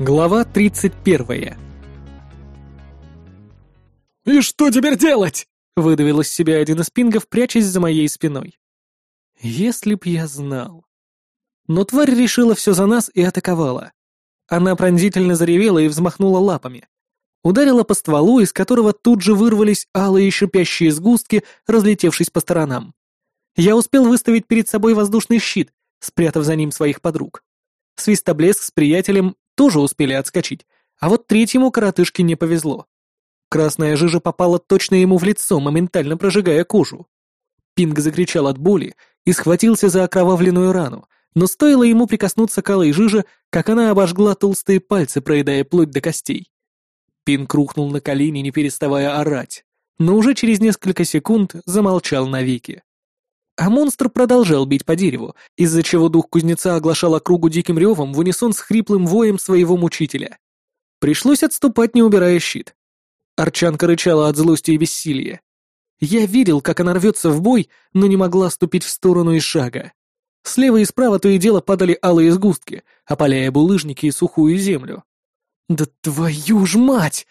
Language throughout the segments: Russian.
Глава 31. «И что теперь делать?» — выдавил из себя один из пингов, прячась за моей спиной. «Если б я знал». Но тварь решила все за нас и атаковала. Она пронзительно заревела и взмахнула лапами. Ударила по стволу, из которого тут же вырвались алые шипящие сгустки, разлетевшись по сторонам. Я успел выставить перед собой воздушный щит, спрятав за ним своих подруг. Свистоблеск с приятелем тоже успели отскочить, а вот третьему коротышке не повезло. Красная жижа попала точно ему в лицо, моментально прожигая кожу. Пинг закричал от боли и схватился за окровавленную рану, но стоило ему прикоснуться к алой жиже, как она обожгла толстые пальцы, проедая плоть до костей. Пинг рухнул на колени, не переставая орать, но уже через несколько секунд замолчал навеки. А монстр продолжал бить по дереву, из-за чего дух кузнеца оглашал округу диким ревом в унисон с хриплым воем своего мучителя. Пришлось отступать, не убирая щит. Арчанка рычала от злости и бессилия. Я видел, как она рвется в бой, но не могла ступить в сторону и шага. Слева и справа то и дело падали алые сгустки, опаляя булыжники и сухую землю. «Да твою ж мать!»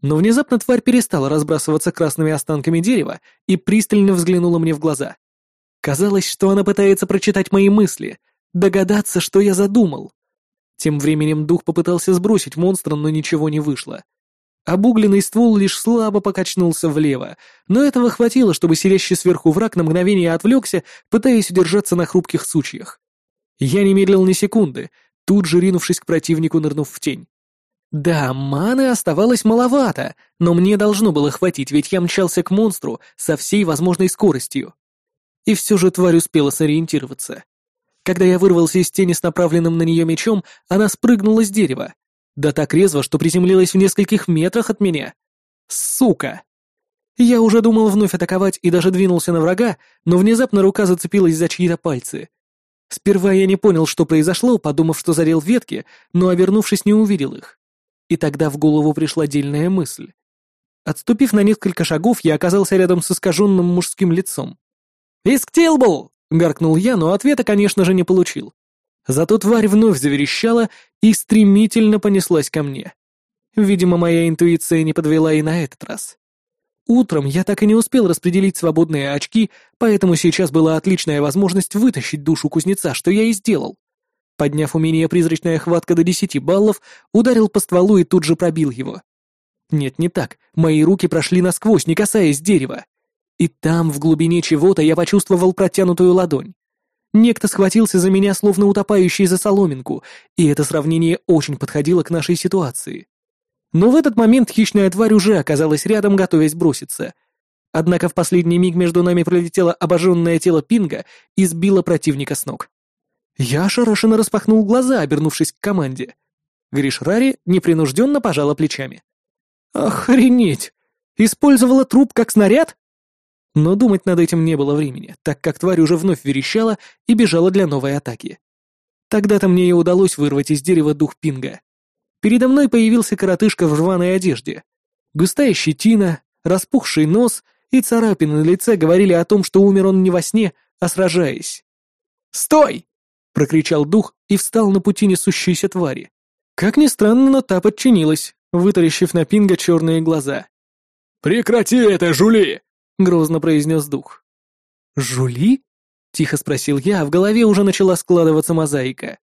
Но внезапно тварь перестала разбрасываться красными останками дерева и пристально взглянула мне в глаза. Казалось, что она пытается прочитать мои мысли, догадаться, что я задумал. Тем временем дух попытался сбросить монстра, но ничего не вышло. Обугленный ствол лишь слабо покачнулся влево, но этого хватило, чтобы сидящий сверху враг на мгновение отвлекся, пытаясь удержаться на хрупких сучьях. Я не медлил ни секунды, тут же ринувшись к противнику, нырнув в тень. Да, маны оставалось маловато, но мне должно было хватить, ведь я мчался к монстру со всей возможной скоростью. И все же тварь успела сориентироваться. Когда я вырвался из тени с направленным на нее мечом, она спрыгнула с дерева. Да так резво, что приземлилась в нескольких метрах от меня. Сука! Я уже думал вновь атаковать и даже двинулся на врага, но внезапно рука зацепилась за чьи-то пальцы. Сперва я не понял, что произошло, подумав, что зарел ветки, но, обернувшись, не увидел их. И тогда в голову пришла дельная мысль. Отступив на несколько шагов, я оказался рядом с искаженным мужским лицом. «Исктилбл!» — гаркнул я, но ответа, конечно же, не получил. Зато тварь вновь заверещала и стремительно понеслась ко мне. Видимо, моя интуиция не подвела и на этот раз. Утром я так и не успел распределить свободные очки, поэтому сейчас была отличная возможность вытащить душу кузнеца, что я и сделал. Подняв умение «Призрачная хватка» до 10 баллов, ударил по стволу и тут же пробил его. Нет, не так. Мои руки прошли насквозь, не касаясь дерева. И там, в глубине чего-то, я почувствовал протянутую ладонь. Некто схватился за меня, словно утопающий за соломинку, и это сравнение очень подходило к нашей ситуации. Но в этот момент хищная тварь уже оказалась рядом, готовясь броситься. Однако в последний миг между нами пролетело обожженное тело Пинга и сбило противника с ног. Я ошарашенно распахнул глаза, обернувшись к команде. Гришрари непринужденно пожала плечами. «Охренеть! Использовала труп как снаряд?» Но думать над этим не было времени, так как тварь уже вновь верещала и бежала для новой атаки. Тогда-то мне и удалось вырвать из дерева дух пинга. Передо мной появился коротышка в рваной одежде. Густая щетина, распухший нос и царапины на лице говорили о том, что умер он не во сне, а сражаясь. «Стой!» — прокричал дух и встал на пути несущейся твари. Как ни странно, но та подчинилась, вытаращив на пинга черные глаза. «Прекрати это, жули!» — грозно произнес дух. «Жули?» — тихо спросил я, а в голове уже начала складываться мозаика.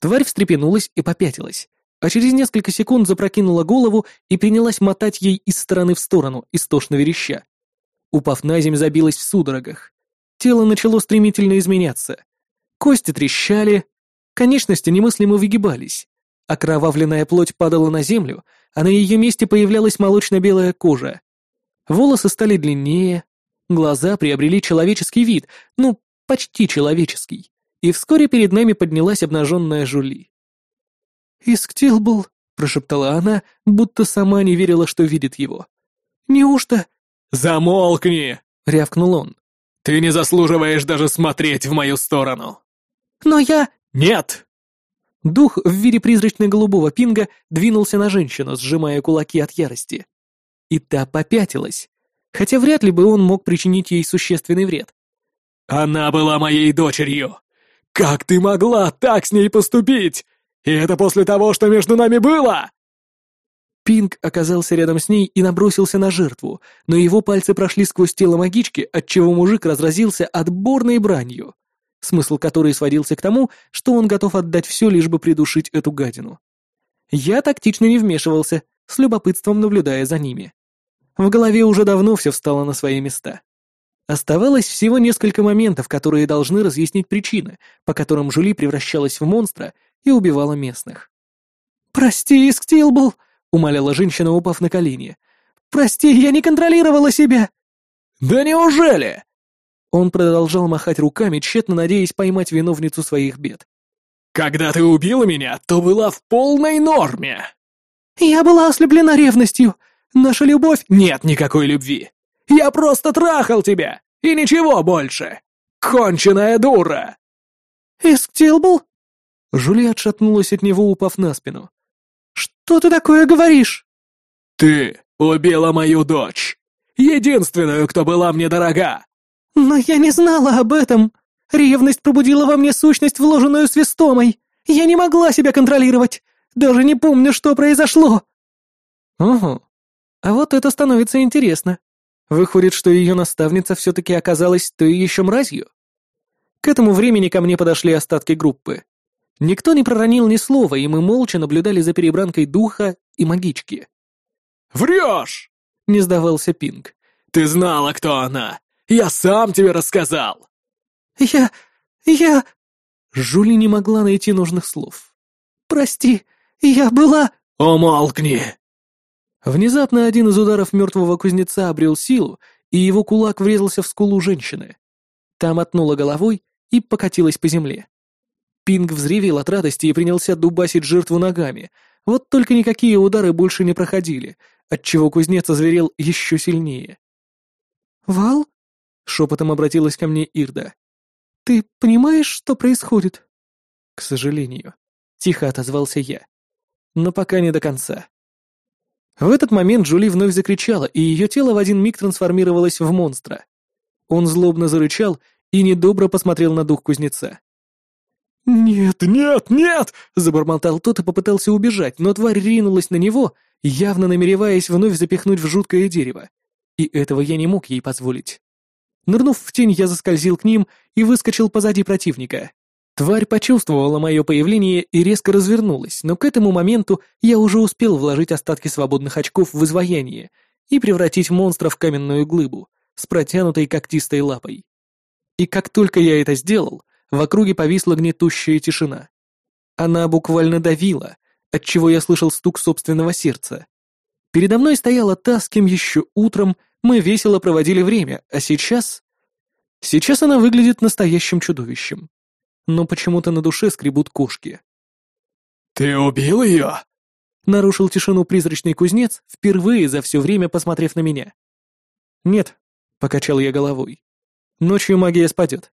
Тварь встрепенулась и попятилась, а через несколько секунд запрокинула голову и принялась мотать ей из стороны в сторону, истошно вереща. Упав на землю, забилась в судорогах. Тело начало стремительно изменяться. Кости трещали, конечности немыслимо выгибались. Окровавленная плоть падала на землю, а на ее месте появлялась молочно-белая кожа. Волосы стали длиннее, глаза приобрели человеческий вид, ну, почти человеческий, и вскоре перед нами поднялась обнаженная Жули. «Исктилбл», — прошептала она, будто сама не верила, что видит его. «Неужто...» «Замолкни!» — рявкнул он. «Ты не заслуживаешь даже смотреть в мою сторону!» «Но я...» «Нет!» Дух в виде призрачно-голубого пинга двинулся на женщину, сжимая кулаки от ярости. И та попятилась, хотя вряд ли бы он мог причинить ей существенный вред. «Она была моей дочерью! Как ты могла так с ней поступить? И это после того, что между нами было!» Пинг оказался рядом с ней и набросился на жертву, но его пальцы прошли сквозь тело магички, отчего мужик разразился отборной бранью, смысл которой сводился к тому, что он готов отдать все, лишь бы придушить эту гадину. Я тактично не вмешивался, с любопытством наблюдая за ними. В голове уже давно все встало на свои места. Оставалось всего несколько моментов, которые должны разъяснить причины, по которым Жули превращалась в монстра и убивала местных. «Прости, Исктилбл!» — умоляла женщина, упав на колени. «Прости, я не контролировала себя!» «Да неужели?» Он продолжал махать руками, тщетно надеясь поймать виновницу своих бед. «Когда ты убила меня, то была в полной норме!» «Я была ослеплена ревностью. Наша любовь...» «Нет никакой любви. Я просто трахал тебя, и ничего больше. Конченая дура!» «Исктилбл?» Жули отшатнулась от него, упав на спину. «Что ты такое говоришь?» «Ты убила мою дочь. Единственную, кто была мне дорога». «Но я не знала об этом. Ревность пробудила во мне сущность, вложенную свистомой. Я не могла себя контролировать. Даже не помню, что произошло». «Ого. А вот это становится интересно. Выходит, что ее наставница все-таки оказалась той еще мразью?» К этому времени ко мне подошли остатки группы. Никто не проронил ни слова, и мы молча наблюдали за перебранкой духа и магички. «Врешь!» — не сдавался Пинг. «Ты знала, кто она! Я сам тебе рассказал!» «Я... я...» Жули не могла найти нужных слов. «Прости, я была...» «Умолкни!» Внезапно один из ударов мертвого кузнеца обрел силу, и его кулак врезался в скулу женщины. Та мотнула головой и покатилась по земле. Пинг взревел от радости и принялся дубасить жертву ногами. Вот только никакие удары больше не проходили, отчего кузнец озверел еще сильнее. «Вал?» — шепотом обратилась ко мне Ирда. «Ты понимаешь, что происходит?» «К сожалению», — тихо отозвался я. «Но пока не до конца». В этот момент Джули вновь закричала, и ее тело в один миг трансформировалось в монстра. Он злобно зарычал и недобро посмотрел на дух кузнеца. «Нет, нет, нет!» — забормотал тот и попытался убежать, но тварь ринулась на него, явно намереваясь вновь запихнуть в жуткое дерево. И этого я не мог ей позволить. Нырнув в тень, я заскользил к ним и выскочил позади противника. Тварь почувствовала мое появление и резко развернулась, но к этому моменту я уже успел вложить остатки свободных очков в изваяние и превратить монстра в каменную глыбу с протянутой когтистой лапой. И как только я это сделал, в округе повисла гнетущая тишина. Она буквально давила, отчего я слышал стук собственного сердца. Передо мной стояла та, с кем еще утром мы весело проводили время, а сейчас... Сейчас она выглядит настоящим чудовищем. Но почему-то на душе скребут кошки. «Ты убил ее?» Нарушил тишину призрачный кузнец, впервые за все время посмотрев на меня. «Нет», — покачал я головой. «Ночью магия спадет.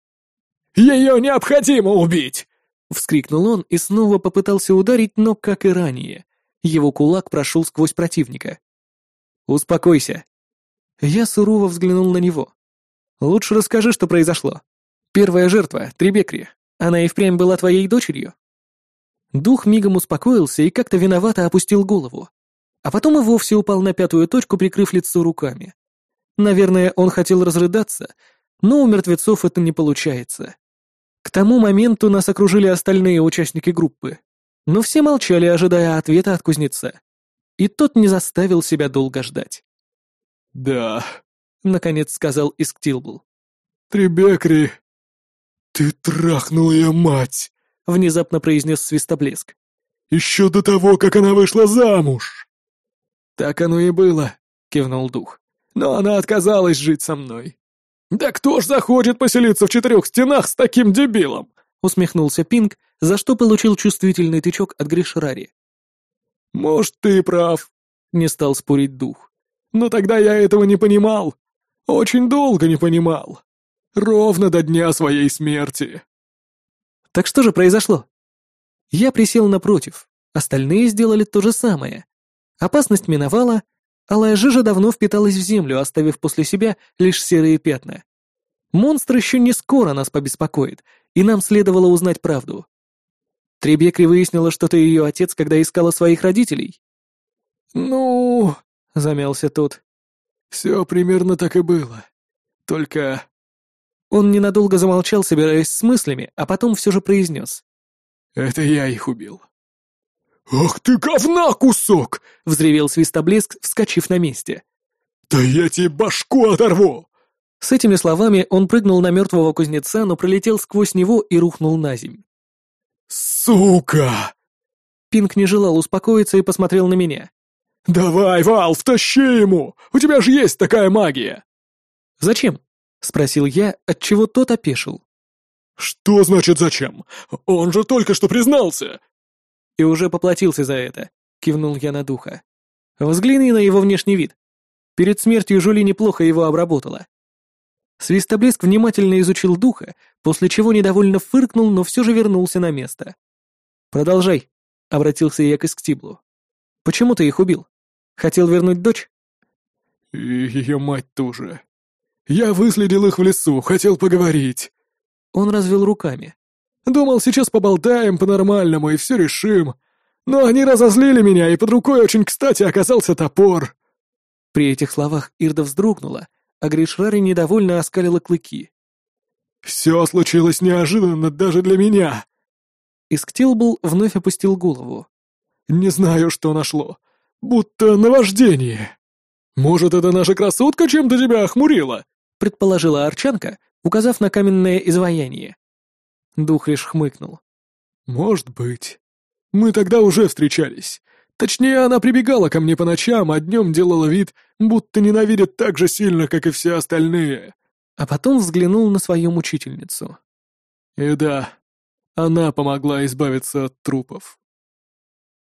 Ее необходимо убить!» Вскрикнул он и снова попытался ударить, но, как и ранее, его кулак прошел сквозь противника. «Успокойся». Я сурово взглянул на него. «Лучше расскажи, что произошло. Первая жертва, Требекри, она и впрямь была твоей дочерью?» Дух мигом успокоился и как-то виновато опустил голову. А потом и вовсе упал на пятую точку, прикрыв лицо руками. Наверное, он хотел разрыдаться, но у мертвецов это не получается. К тому моменту нас окружили остальные участники группы, но все молчали, ожидая ответа от кузнеца. И тот не заставил себя долго ждать. «Да», — наконец сказал Исктилбл. «Требекри, ты трахнул ее мать», — внезапно произнес Свистоблеск. «Еще до того, как она вышла замуж». «Так оно и было», — кивнул дух. «Но она отказалась жить со мной. «Да кто ж захочет поселиться в четырех стенах с таким дебилом?» усмехнулся Пинг, за что получил чувствительный тычок от Гришрари. «Может, ты прав», — не стал спорить дух. «Но тогда я этого не понимал. Очень долго не понимал. Ровно до дня своей смерти». «Так что же произошло?» Я присел напротив, остальные сделали то же самое. Опасность миновала, Алая жижа давно впиталась в землю, оставив после себя лишь серые пятна. Монстр еще не скоро нас побеспокоит, и нам следовало узнать правду. Требекри выяснила, что ты ее отец, когда искала своих родителей?» «Ну...» — замялся тот. «Все примерно так и было. Только...» Он ненадолго замолчал, собираясь с мыслями, а потом все же произнес. «Это я их убил». «Ах ты говна кусок!» — взревел свистоблеск, вскочив на месте. «Да я тебе башку оторву!» С этими словами он прыгнул на мертвого кузнеца, но пролетел сквозь него и рухнул на земь. «Сука!» Пинк не желал успокоиться и посмотрел на меня. «Давай, Вал, втащи ему! У тебя же есть такая магия!» «Зачем?» — спросил я, отчего тот опешил. «Что значит зачем? Он же только что признался!» «И уже поплатился за это», — кивнул я на духа. «Взгляни на его внешний вид. Перед смертью Жули неплохо его обработала. Свистоблеск внимательно изучил духа, после чего недовольно фыркнул, но все же вернулся на место. «Продолжай», — обратился я к Исктиблу. «Почему ты их убил? Хотел вернуть дочь?» «И ее мать тоже. Я выследил их в лесу, хотел поговорить». Он развел руками. «Думал, сейчас поболтаем по-нормальному и все решим. Но они разозлили меня, и под рукой очень кстати оказался топор». При этих словах Ирда вздрогнула, а Гришрари недовольно оскалила клыки. «Все случилось неожиданно даже для меня!» Исктилбл вновь опустил голову. «Не знаю, что нашло. Будто наваждение. Может, это наша красотка чем-то тебя охмурила?» Предположила Арчанка, указав на каменное изваяние. Дух лишь хмыкнул. «Может быть. Мы тогда уже встречались. Точнее, она прибегала ко мне по ночам, а днем делала вид, будто ненавидит так же сильно, как и все остальные. А потом взглянул на свою мучительницу. И да, она помогла избавиться от трупов.